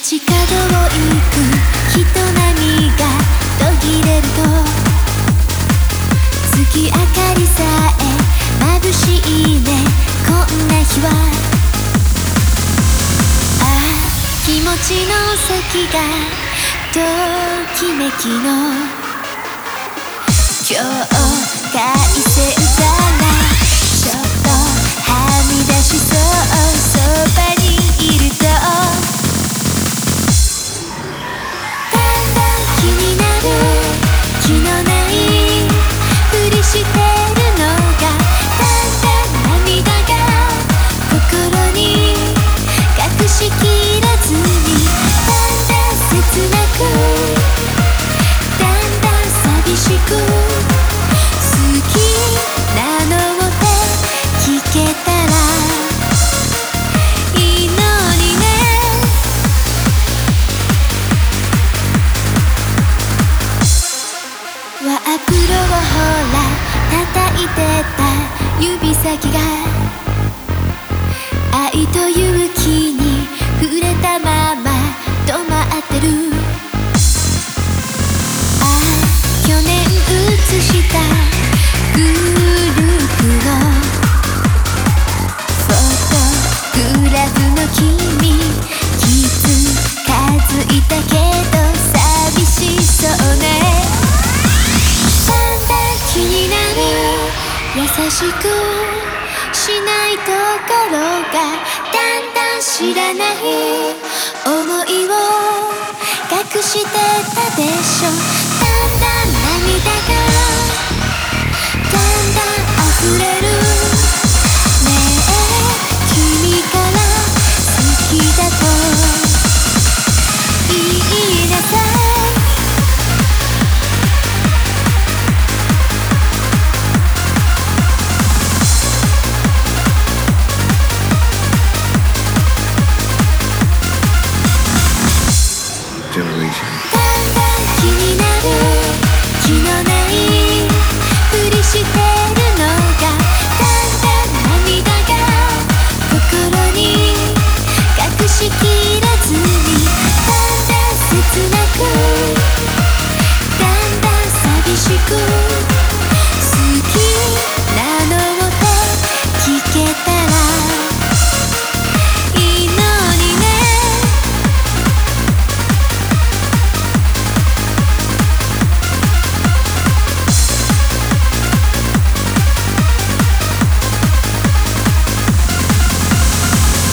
角を行く。人波が途切れると月明かりさえ眩しいね。こんな日は。ああ気持ちの先がときめきの。今日た指先が愛という木に触れたまま止まってる。ああ去年写したグループのフォトグラフの君気づかずいたけど。優しくしないところがだんだん知らない思いを隠してたでしょ。だんだん涙が Station.